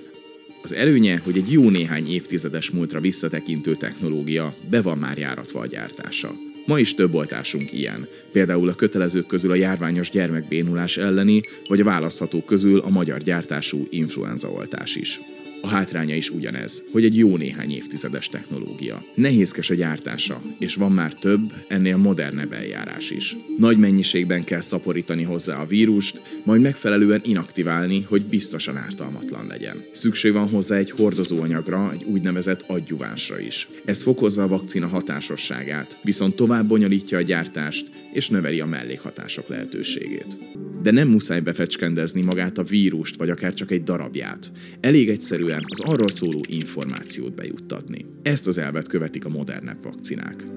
Az előnye, hogy egy jó néhány évtizedes múltra visszatekintő technológia be van már járatva a gyártása. Ma is több oltásunk ilyen, például a kötelezők közül a járványos gyermekbénulás elleni, vagy a választhatók közül a magyar gyártású influenzaoltás is. A hátránya is ugyanez, hogy egy jó néhány évtizedes technológia. Nehézkes a gyártása, és van már több, ennél modernebb eljárás is. Nagy mennyiségben kell szaporítani hozzá a vírust, majd megfelelően inaktiválni, hogy biztosan ártalmatlan legyen. Szükség van hozzá egy hordozóanyagra, egy úgynevezett adjuvánsra is. Ez fokozza a vakcina hatásosságát, viszont tovább bonyolítja a gyártást, és növeli a mellékhatások lehetőségét. De nem muszáj befecskendezni magát a vírust, vagy akár csak egy darabját. Elég egyszerűen az arról szóló információt bejuttatni. Ezt az elvet követik a modernebb vakcinák.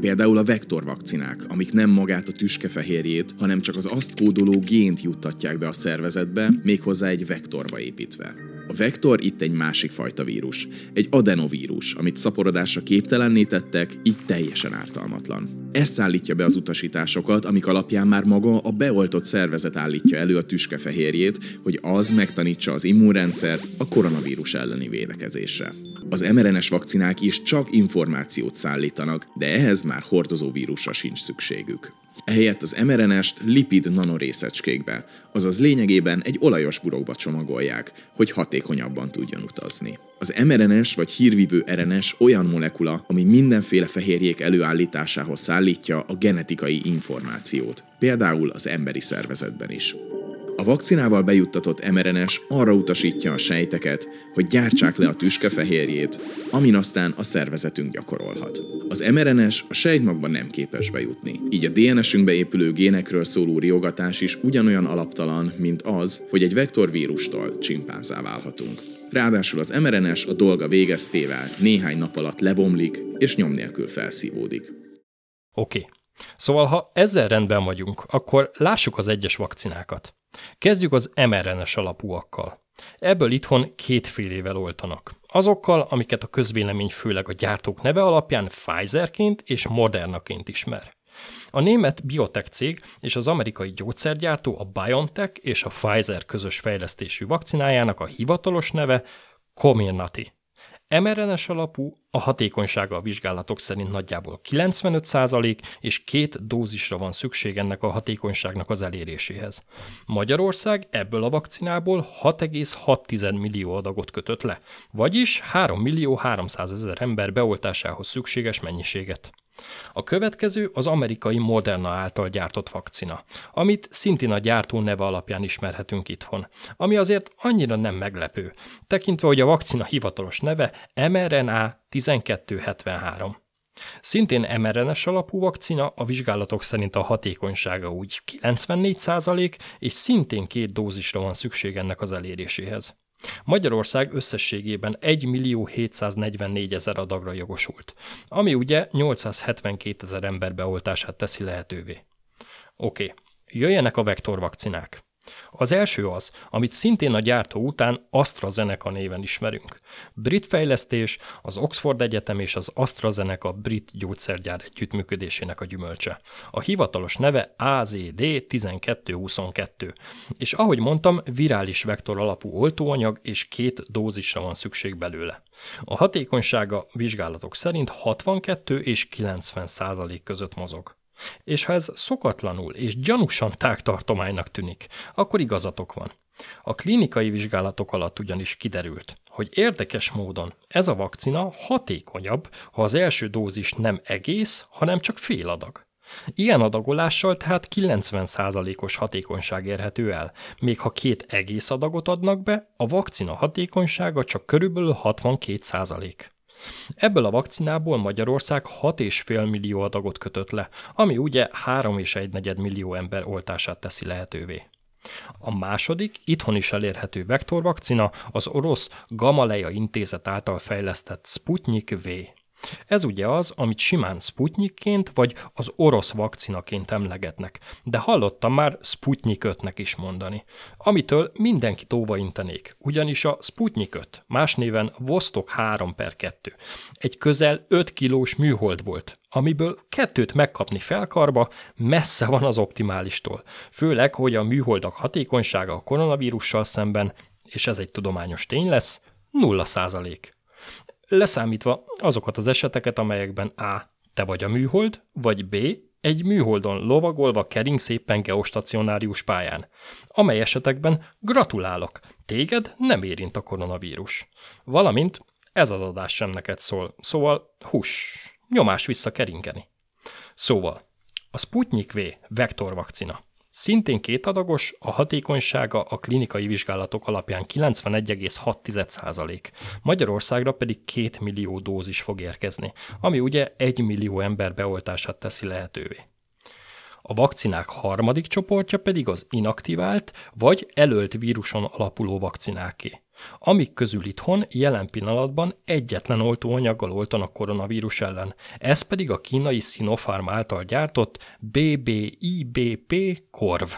Például a vektorvakcinák, amik nem magát a tüskefehérjét, hanem csak az azt kódoló gént juttatják be a szervezetbe, méghozzá egy vektorba építve. Vektor itt egy másik fajta vírus, egy adenovírus, amit szaporodásra képtelenné tettek, így teljesen ártalmatlan. Ez szállítja be az utasításokat, amik alapján már maga a beoltott szervezet állítja elő a tüskefehérjét, hogy az megtanítsa az immunrendszert a koronavírus elleni védekezésre. Az mRNS vakcinák is csak információt szállítanak, de ehhez már hordozó vírusra sincs szükségük. Ehelyett az mRNS-t lipid nanorészecskékbe, azaz lényegében egy olajos burokba csomagolják, hogy hatékonyabban tudjon utazni. Az mRNS vagy hírvívő RNS olyan molekula, ami mindenféle fehérjék előállításához szállítja a genetikai információt, például az emberi szervezetben is. A vakcinával bejuttatott mRNS arra utasítja a sejteket, hogy gyártsák le a tüskefehérjét, amin aztán a szervezetünk gyakorolhat. Az mRNS a sejtmagban nem képes bejutni, így a DNS-ünkbe épülő génekről szóló riogatás is ugyanolyan alaptalan, mint az, hogy egy vektorvírustól csimpánzá válhatunk. Ráadásul az mRNS a dolga végeztével néhány nap alatt lebomlik és nyom nélkül felszívódik. Oké. Okay. Szóval, ha ezzel rendben vagyunk, akkor lássuk az egyes vakcinákat. Kezdjük az mRNS alapúakkal. Ebből itthon kétfélével oltanak. Azokkal, amiket a közvélemény főleg a gyártók neve alapján Pfizerként és Modernaként ismer. A német biotech cég és az amerikai gyógyszergyártó a BioNTech és a Pfizer közös fejlesztésű vakcinájának a hivatalos neve Comirnaty mRNS alapú, a hatékonysága a vizsgálatok szerint nagyjából 95% és két dózisra van szükség ennek a hatékonyságnak az eléréséhez. Magyarország ebből a vakcinából 6,6 millió adagot kötött le, vagyis 3 millió 300 ezer ember beoltásához szükséges mennyiséget. A következő az amerikai Moderna által gyártott vakcina, amit szintén a gyártó neve alapján ismerhetünk itthon, ami azért annyira nem meglepő, tekintve, hogy a vakcina hivatalos neve mRNA 1273. Szintén mRNS alapú vakcina, a vizsgálatok szerint a hatékonysága úgy 94% és szintén két dózisra van szükség ennek az eléréséhez. Magyarország összességében 1 millió 744 ezer adagra jogosult, ami ugye 872 ezer ember beoltását teszi lehetővé. Oké, okay. jöjjenek a vektorvakcinák. Az első az, amit szintén a gyártó után AstraZeneca néven ismerünk. Brit fejlesztés, az Oxford Egyetem és az AstraZeneca brit gyógyszergyár együttműködésének a gyümölcse. A hivatalos neve AZD 1222, és ahogy mondtam, virális vektor alapú oltóanyag és két dózisra van szükség belőle. A hatékonysága vizsgálatok szerint 62 és 90 százalék között mozog. És ha ez szokatlanul és gyanúsan tágtartománynak tűnik, akkor igazatok van. A klinikai vizsgálatok alatt ugyanis kiderült, hogy érdekes módon ez a vakcina hatékonyabb, ha az első dózis nem egész, hanem csak fél adag. Ilyen adagolással tehát 90%-os hatékonyság érhető el, még ha két egész adagot adnak be, a vakcina hatékonysága csak körülbelül 62%. Ebből a vakcinából Magyarország 6,5 millió adagot kötött le, ami ugye 3,1 millió ember oltását teszi lehetővé. A második, itthon is elérhető vektorvakcina az orosz Gamaleya intézet által fejlesztett Sputnik V. Ez ugye az, amit simán Sputnikként vagy az orosz vakcinaként emlegetnek, de hallottam már Sputnik 5-nek is mondani, amitől mindenki tóva intenék, ugyanis a Sputnik 5, más néven Vostok 3 per 2, egy közel 5 kilós műhold volt, amiből kettőt megkapni felkarba messze van az optimálistól, főleg, hogy a műholdak hatékonysága a koronavírussal szemben, és ez egy tudományos tény lesz, nulla százalék leszámítva azokat az eseteket, amelyekben A. Te vagy a műhold, vagy B. Egy műholdon lovagolva kering szépen geostacionárius pályán, amely esetekben gratulálok, téged nem érint a koronavírus. Valamint ez az adás sem neked szól, szóval hús, nyomás vissza keringeni. Szóval, a Sputnik V vektorvakcina. Szintén kétadagos, a hatékonysága a klinikai vizsgálatok alapján 91,6%, Magyarországra pedig 2 millió dózis fog érkezni, ami ugye 1 millió ember beoltását teszi lehetővé. A vakcinák harmadik csoportja pedig az inaktivált vagy elölt víruson alapuló vakcináké amik közül itthon jelen pillanatban egyetlen oltóanyaggal oltanak koronavírus ellen, ez pedig a kínai Sinopharm által gyártott BBIBP korv.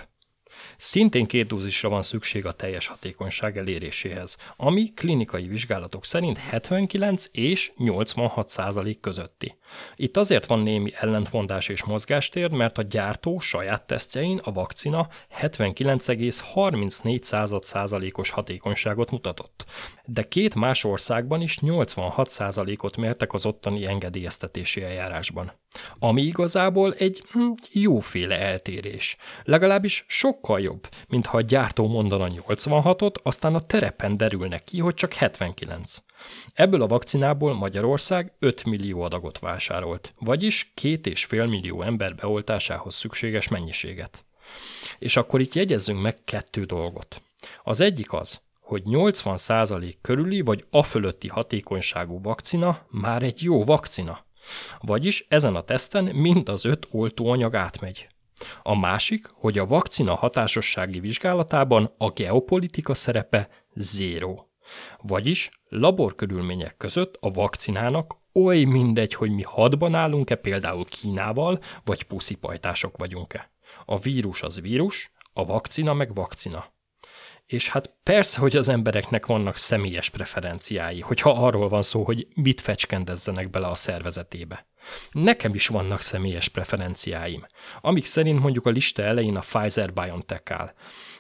Szintén két dózisra van szükség a teljes hatékonyság eléréséhez, ami klinikai vizsgálatok szerint 79 és 86 százalék közötti. Itt azért van némi ellentmondás és mozgástér, mert a gyártó saját tesztjein a vakcina 79,34 százalékos hatékonyságot mutatott, de két más országban is 86 százalékot mértek az ottani engedélyeztetési eljárásban. Ami igazából egy hm, jóféle eltérés. Legalábbis sokkal jobb, mint ha a gyártó mondana 86-ot, aztán a terepen derülnek ki, hogy csak 79. Ebből a vakcinából Magyarország 5 millió adagot vásárolt, vagyis 2,5 millió ember beoltásához szükséges mennyiséget. És akkor itt jegyezzünk meg kettő dolgot. Az egyik az, hogy 80% körüli vagy a fölötti hatékonyságú vakcina már egy jó vakcina. Vagyis ezen a teszten mind az öt oltóanyag átmegy. A másik, hogy a vakcina hatásossági vizsgálatában a geopolitika szerepe zéró. Vagyis laborkörülmények között a vakcinának oly mindegy, hogy mi hadban állunk-e például Kínával, vagy puszipajtások vagyunk-e. A vírus az vírus, a vakcina meg vakcina. És hát persze, hogy az embereknek vannak személyes preferenciái, hogyha arról van szó, hogy mit fecskendezzenek bele a szervezetébe. Nekem is vannak személyes preferenciáim, amik szerint mondjuk a lista elején a Pfizer-BioNTech áll.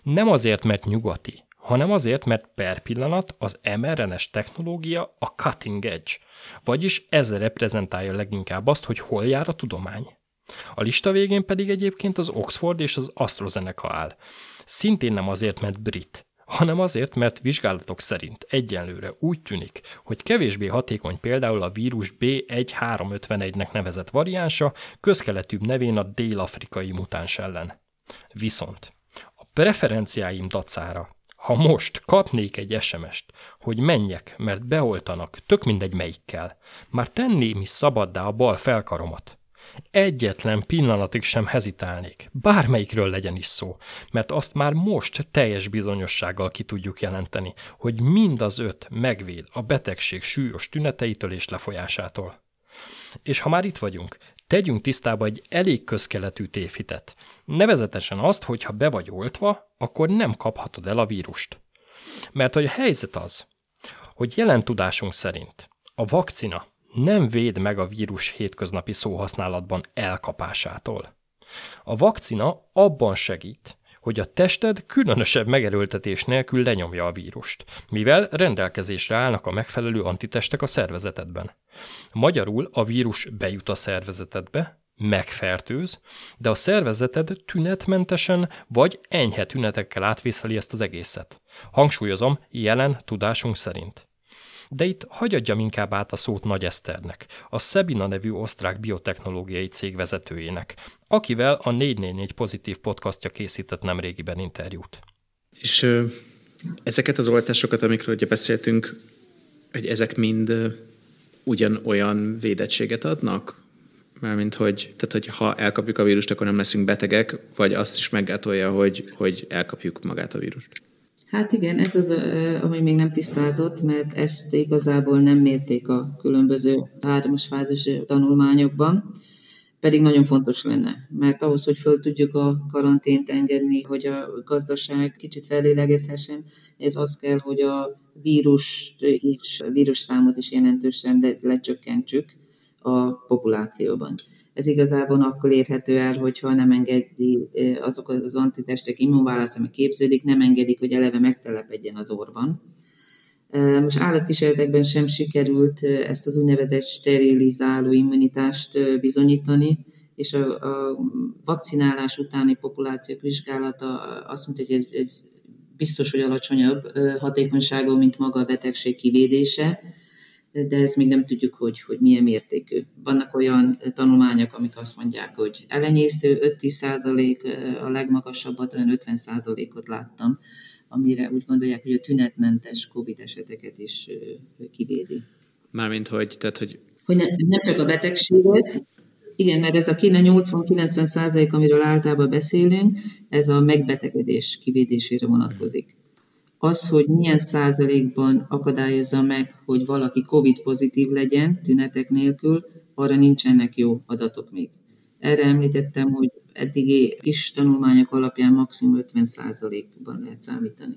Nem azért, mert nyugati, hanem azért, mert per pillanat az mRNS technológia a cutting edge, vagyis ezzel reprezentálja leginkább azt, hogy hol jár a tudomány. A lista végén pedig egyébként az Oxford és az AstraZeneca áll. Szintén nem azért, mert brit, hanem azért, mert vizsgálatok szerint egyenlőre úgy tűnik, hogy kevésbé hatékony például a vírus B1351-nek nevezett variánsa, közkeletűbb nevén a dél-afrikai mutáns ellen. Viszont a preferenciáim dacára ha most kapnék egy SMS-t, hogy menjek, mert beoltanak, tök mindegy melyikkel, már tenném is szabaddá a bal felkaromat. Egyetlen pillanatig sem hezitálnék, bármelyikről legyen is szó, mert azt már most teljes bizonyossággal ki tudjuk jelenteni, hogy mind az öt megvéd a betegség súlyos tüneteitől és lefolyásától. És ha már itt vagyunk, tegyünk tisztába egy elég közkeletű tévhitet. Nevezetesen azt, hogy ha be vagy oltva, akkor nem kaphatod el a vírust. Mert hogy a helyzet az, hogy jelen tudásunk szerint a vakcina nem véd meg a vírus hétköznapi szóhasználatban elkapásától. A vakcina abban segít, hogy a tested különösebb megerőltetés nélkül lenyomja a vírust, mivel rendelkezésre állnak a megfelelő antitestek a szervezetedben. Magyarul a vírus bejut a szervezetedbe, megfertőz, de a szervezeted tünetmentesen vagy enyhe tünetekkel átvészeli ezt az egészet. Hangsúlyozom, jelen tudásunk szerint. De itt hagyadjam inkább át a szót Nagy Eszternek, a Sebina nevű osztrák biotechnológiai cég vezetőjének, akivel a 444 pozitív podcastja készített nemrégiben interjút. És ö, ezeket az oltásokat, amikről ugye beszéltünk, hogy ezek mind ö, ugyanolyan védettséget adnak? Mármint, hogy, tehát, hogy ha elkapjuk a vírust, akkor nem leszünk betegek, vagy azt is meggátolja, hogy, hogy elkapjuk magát a vírust? Hát igen, ez az, ami még nem tisztázott, mert ezt igazából nem mérték a különböző hármas fázis tanulmányokban, pedig nagyon fontos lenne, mert ahhoz, hogy föl tudjuk a karantént engedni, hogy a gazdaság kicsit fellélegezhessen, ez az kell, hogy a vírus is, vírus számot is jelentősen lecsökkentsük a populációban. Ez igazából akkor érhető el, hogyha nem engedi azok az antitestek immunválasz, ami képződik, nem engedik, hogy eleve megtelepedjen az orban. Most állatkísérletekben sem sikerült ezt az úgynevezett sterilizáló immunitást bizonyítani, és a, a vakcinálás utáni populációk vizsgálata azt mondta, hogy ez, ez biztos, hogy alacsonyabb hatékonyságú, mint maga a betegség kivédése, de ezt még nem tudjuk, hogy, hogy milyen mértékű. Vannak olyan tanulmányok, amik azt mondják, hogy elenyésző 5-10 százalék, a legmagasabbat olyan 50 százalékot láttam, amire úgy gondolják, hogy a tünetmentes COVID eseteket is kivédi. Mármint, hogy, tehát, hogy... hogy ne, nem csak a betegséget, igen, mert ez a 80-90 százalék, amiről általában beszélünk, ez a megbetegedés kivédésére vonatkozik az, hogy milyen százalékban akadályozza meg, hogy valaki COVID pozitív legyen tünetek nélkül, arra nincsenek jó adatok még. Erre említettem, hogy eddigi kis tanulmányok alapján maximum 50%-ban lehet számítani.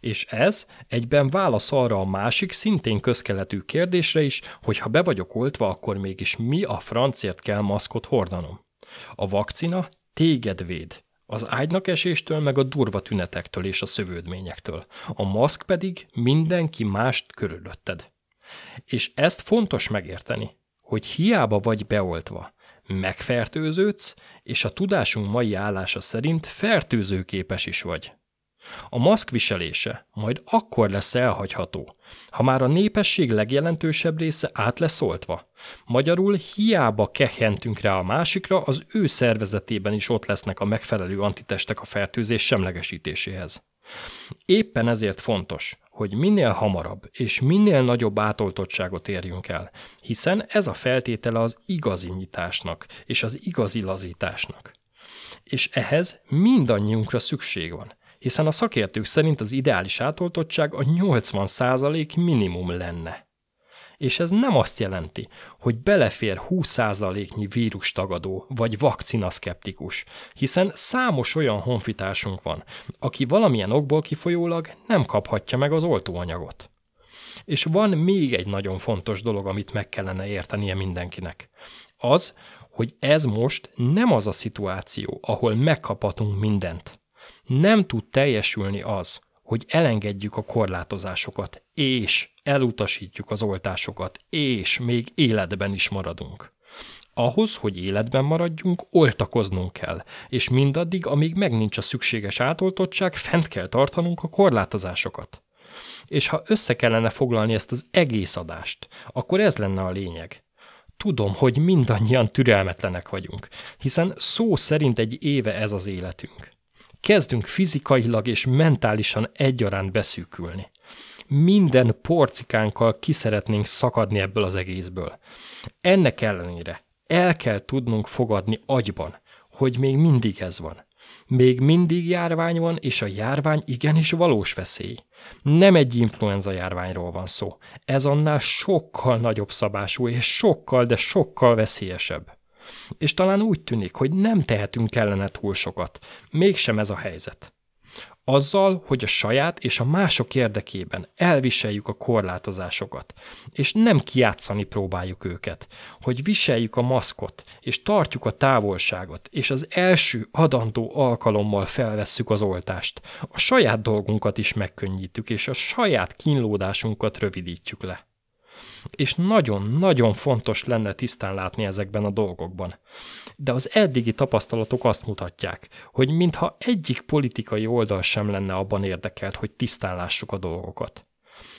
És ez egyben válasz arra a másik, szintén közkeletű kérdésre is, hogy ha be vagyok oltva, akkor mégis mi a francért kell maszkot hordanom. A vakcina téged véd. Az ágynak eséstől, meg a durva tünetektől és a szövődményektől. A maszk pedig mindenki mást körülötted. És ezt fontos megérteni, hogy hiába vagy beoltva, megfertőződsz, és a tudásunk mai állása szerint fertőzőképes is vagy. A maszk viselése majd akkor lesz elhagyható, ha már a népesség legjelentősebb része át lesz oltva. Magyarul hiába kehentünk rá a másikra, az ő szervezetében is ott lesznek a megfelelő antitestek a fertőzés semlegesítéséhez. Éppen ezért fontos, hogy minél hamarabb és minél nagyobb átoltottságot érjünk el, hiszen ez a feltétele az igazi nyitásnak és az igazi lazításnak. És ehhez mindannyiunkra szükség van, hiszen a szakértők szerint az ideális átoltottság a 80% minimum lenne. És ez nem azt jelenti, hogy belefér 20%-nyi vírustagadó vagy vakcinaszkeptikus, hiszen számos olyan honfitársunk van, aki valamilyen okból kifolyólag nem kaphatja meg az oltóanyagot. És van még egy nagyon fontos dolog, amit meg kellene értenie mindenkinek. Az, hogy ez most nem az a szituáció, ahol megkaphatunk mindent nem tud teljesülni az, hogy elengedjük a korlátozásokat, és elutasítjuk az oltásokat, és még életben is maradunk. Ahhoz, hogy életben maradjunk, oltakoznunk kell, és mindaddig, amíg meg nincs a szükséges átoltottság, fent kell tartanunk a korlátozásokat. És ha össze kellene foglalni ezt az egész adást, akkor ez lenne a lényeg. Tudom, hogy mindannyian türelmetlenek vagyunk, hiszen szó szerint egy éve ez az életünk kezdünk fizikailag és mentálisan egyaránt beszűkülni. Minden porcikánkkal ki szeretnénk szakadni ebből az egészből. Ennek ellenére el kell tudnunk fogadni agyban, hogy még mindig ez van. Még mindig járvány van, és a járvány igenis valós veszély. Nem egy influenza járványról van szó. Ez annál sokkal nagyobb szabású, és sokkal, de sokkal veszélyesebb. És talán úgy tűnik, hogy nem tehetünk ellene túl sokat. Mégsem ez a helyzet. Azzal, hogy a saját és a mások érdekében elviseljük a korlátozásokat, és nem kiátszani próbáljuk őket, hogy viseljük a maszkot, és tartjuk a távolságot, és az első adandó alkalommal felvesszük az oltást, a saját dolgunkat is megkönnyítjük, és a saját kínlódásunkat rövidítjük le és nagyon-nagyon fontos lenne tisztán látni ezekben a dolgokban. De az eddigi tapasztalatok azt mutatják, hogy mintha egyik politikai oldal sem lenne abban érdekelt, hogy tisztán lássuk a dolgokat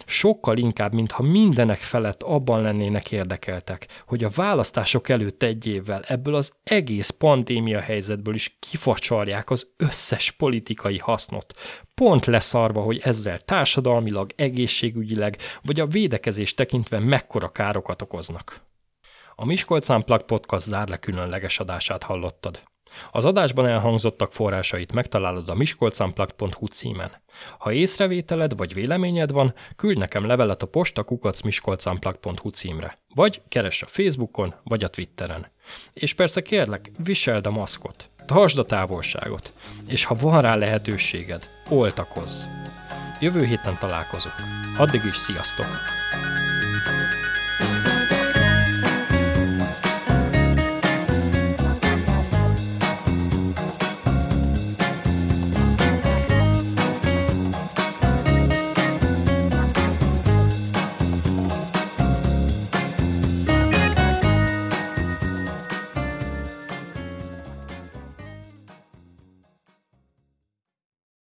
sokkal inkább, mintha mindenek felett abban lennének érdekeltek, hogy a választások előtt egy évvel ebből az egész pandémia helyzetből is kifacsarják az összes politikai hasznot, pont leszarva, hogy ezzel társadalmilag, egészségügyileg vagy a védekezés tekintve mekkora károkat okoznak. A Miskolc Unplugged Podcast zárle különleges adását hallottad. Az adásban elhangzottak forrásait megtalálod a miskolcunplugged.hu címen. Ha észrevételed vagy véleményed van, küldj nekem levelet a postakukacmiskolcunplugged.hu címre, vagy keress a Facebookon vagy a Twitteren. És persze kérlek, viseld a maszkot, tartsd a távolságot, és ha van rá lehetőséged, oltakozz. Jövő héten találkozunk. Addig is sziasztok!